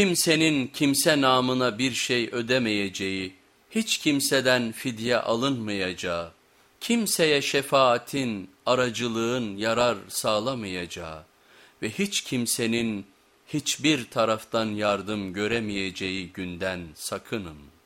kimsenin kimse namına bir şey ödemeyeceği, hiç kimseden fidye alınmayacağı, kimseye şefaatin, aracılığın yarar sağlamayacağı ve hiç kimsenin hiçbir taraftan yardım göremeyeceği günden sakının.''